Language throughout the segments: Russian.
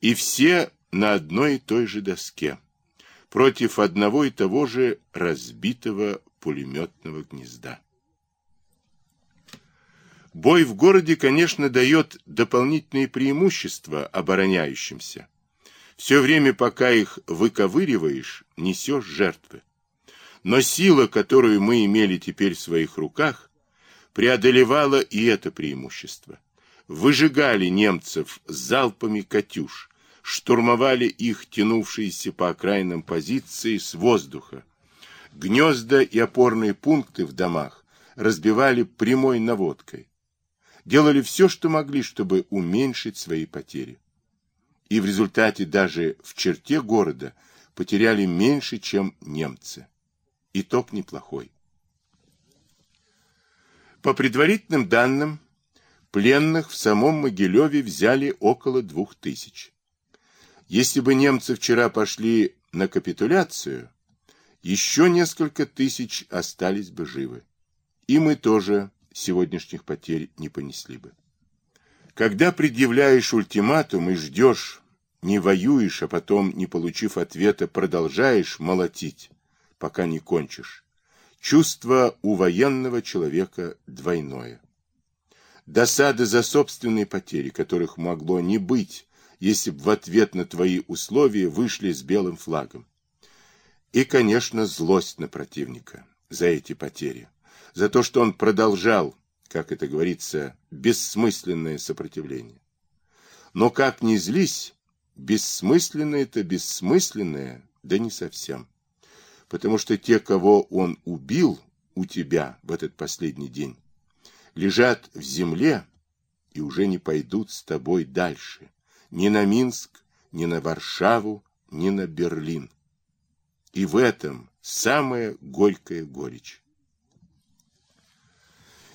И все на одной и той же доске, против одного и того же разбитого пулеметного гнезда. Бой в городе, конечно, дает дополнительные преимущества обороняющимся. Все время, пока их выковыриваешь, несешь жертвы. Но сила, которую мы имели теперь в своих руках, преодолевала и это преимущество. Выжигали немцев залпами «Катюш», штурмовали их тянувшиеся по окраинам позиции с воздуха. Гнезда и опорные пункты в домах разбивали прямой наводкой. Делали все, что могли, чтобы уменьшить свои потери. И в результате даже в черте города потеряли меньше, чем немцы. Итог неплохой. По предварительным данным, пленных в самом Могилеве взяли около двух тысяч. Если бы немцы вчера пошли на капитуляцию, еще несколько тысяч остались бы живы. И мы тоже сегодняшних потерь не понесли бы. Когда предъявляешь ультиматум и ждешь, не воюешь, а потом, не получив ответа, продолжаешь молотить, пока не кончишь, чувство у военного человека двойное. Досада за собственные потери, которых могло не быть, если бы в ответ на твои условия вышли с белым флагом. И, конечно, злость на противника за эти потери, за то, что он продолжал, как это говорится, бессмысленное сопротивление. Но как ни злись, бессмысленное-то бессмысленное, да не совсем. Потому что те, кого он убил у тебя в этот последний день, лежат в земле и уже не пойдут с тобой дальше ни на Минск, ни на Варшаву, ни на Берлин. И в этом самая горькая горечь.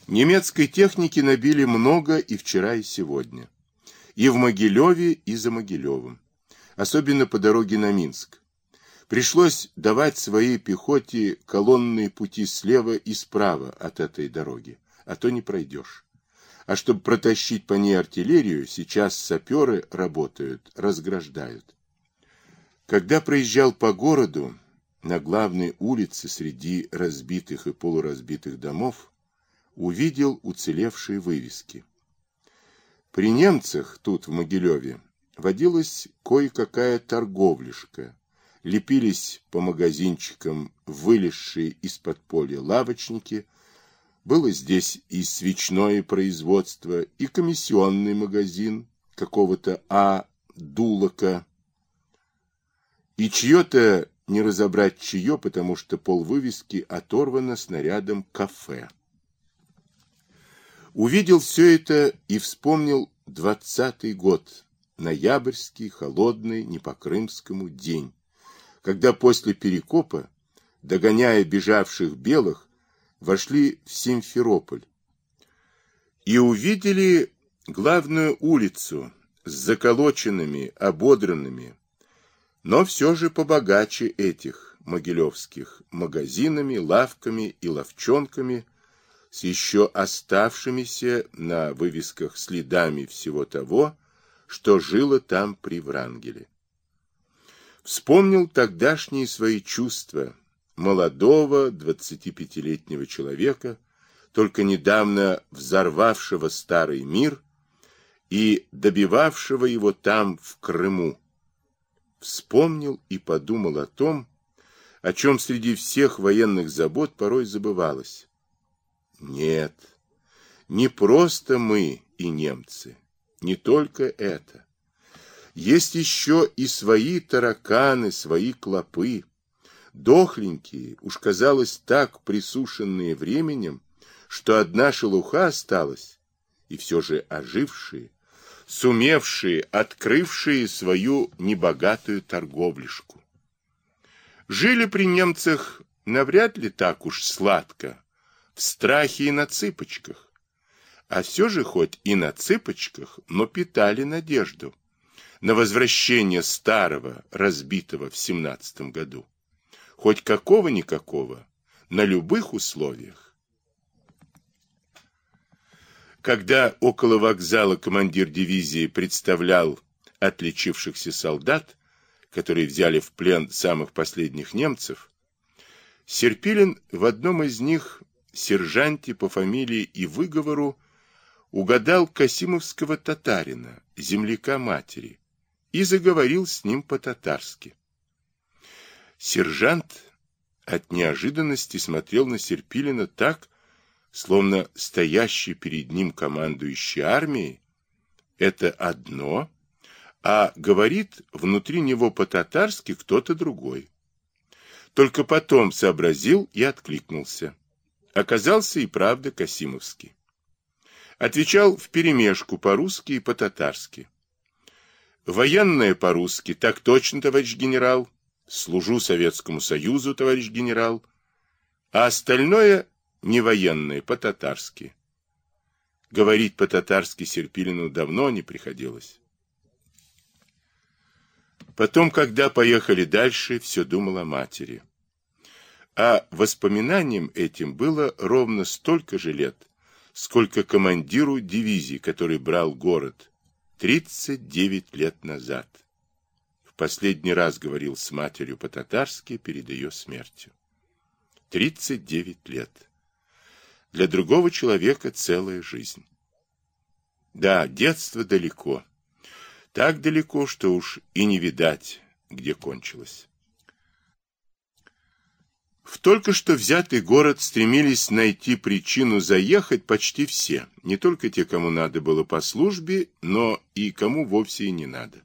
Немецкой техники набили много и вчера, и сегодня. И в Могилеве, и за Могилевым. Особенно по дороге на Минск. Пришлось давать своей пехоте колонные пути слева и справа от этой дороги, а то не пройдешь. А чтобы протащить по ней артиллерию, сейчас саперы работают, разграждают. Когда проезжал по городу, на главной улице среди разбитых и полуразбитых домов, увидел уцелевшие вывески. При немцах тут, в Могилеве, водилась кое-какая торговляшка, лепились по магазинчикам вылезшие из-под поля лавочники, было здесь и свечное производство, и комиссионный магазин какого-то А. Дулока, и чье-то, не разобрать чье, потому что пол вывески оторвано снарядом кафе. Увидел все это и вспомнил двадцатый год, ноябрьский, холодный, не по-крымскому день, когда после Перекопа, догоняя бежавших белых, вошли в Симферополь и увидели главную улицу с заколоченными, ободранными, но все же побогаче этих могилевских магазинами, лавками и ловчонками с еще оставшимися на вывесках следами всего того, что жило там при Врангеле. Вспомнил тогдашние свои чувства, молодого 25-летнего человека, только недавно взорвавшего старый мир и добивавшего его там, в Крыму. Вспомнил и подумал о том, о чем среди всех военных забот порой забывалось. Нет, не просто мы и немцы, не только это. Есть еще и свои тараканы, свои клопы, дохленькие, уж казалось так присушенные временем, что одна шелуха осталась, и все же ожившие, сумевшие, открывшие свою небогатую торговлишку. Жили при немцах навряд ли так уж сладко, в страхе и на цыпочках, а все же хоть и на цыпочках, но питали надежду на возвращение старого, разбитого в семнадцатом году хоть какого-никакого, на любых условиях. Когда около вокзала командир дивизии представлял отличившихся солдат, которые взяли в плен самых последних немцев, Серпилин в одном из них, сержанте по фамилии и выговору, угадал Касимовского татарина, земляка матери, и заговорил с ним по-татарски. Сержант от неожиданности смотрел на Серпилина так, словно стоящий перед ним командующий армией — это одно, а говорит внутри него по-татарски кто-то другой. Только потом сообразил и откликнулся. Оказался и правда Касимовский. Отвечал вперемешку по-русски и по-татарски. Военное по-русски, так точно, товарищ генерал. Служу Советскому Союзу, товарищ генерал. А остальное не военное, по-татарски. Говорить по-татарски Серпилину давно не приходилось. Потом, когда поехали дальше, все думал о матери. А воспоминанием этим было ровно столько же лет, сколько командиру дивизии, который брал город, 39 лет назад. Последний раз говорил с матерью по-татарски перед ее смертью. 39 лет. Для другого человека целая жизнь. Да, детство далеко. Так далеко, что уж и не видать, где кончилось. В только что взятый город стремились найти причину заехать почти все, не только те, кому надо было по службе, но и кому вовсе и не надо.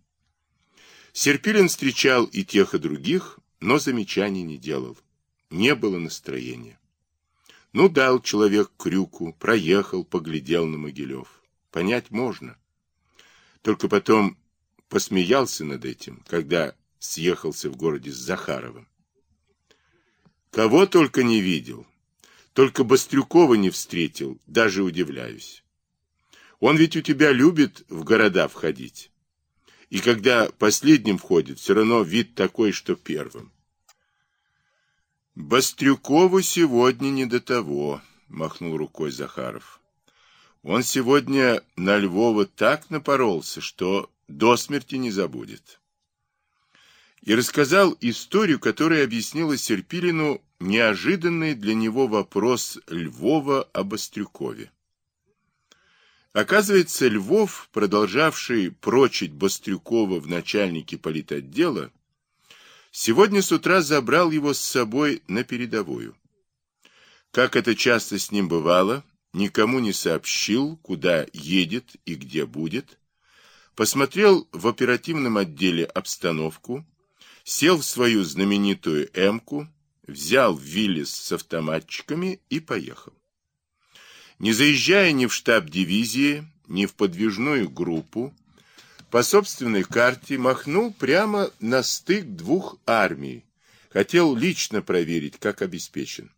Серпилин встречал и тех, и других, но замечаний не делал. Не было настроения. Ну, дал человек крюку, проехал, поглядел на Могилев. Понять можно. Только потом посмеялся над этим, когда съехался в городе с Захаровым. Кого только не видел, только Бастрюкова не встретил, даже удивляюсь. Он ведь у тебя любит в города входить. И когда последним входит, все равно вид такой, что первым. Бастрюкову сегодня не до того, махнул рукой Захаров. Он сегодня на Львова так напоролся, что до смерти не забудет. И рассказал историю, которая объяснила Серпилину неожиданный для него вопрос Львова об Острюкове. Оказывается, Львов, продолжавший прочить Бастрюкова в начальнике политотдела, сегодня с утра забрал его с собой на передовую. Как это часто с ним бывало, никому не сообщил, куда едет и где будет, посмотрел в оперативном отделе обстановку, сел в свою знаменитую «Эмку», взял Виллис с автоматчиками и поехал. Не заезжая ни в штаб дивизии, ни в подвижную группу, по собственной карте махнул прямо на стык двух армий, хотел лично проверить, как обеспечен.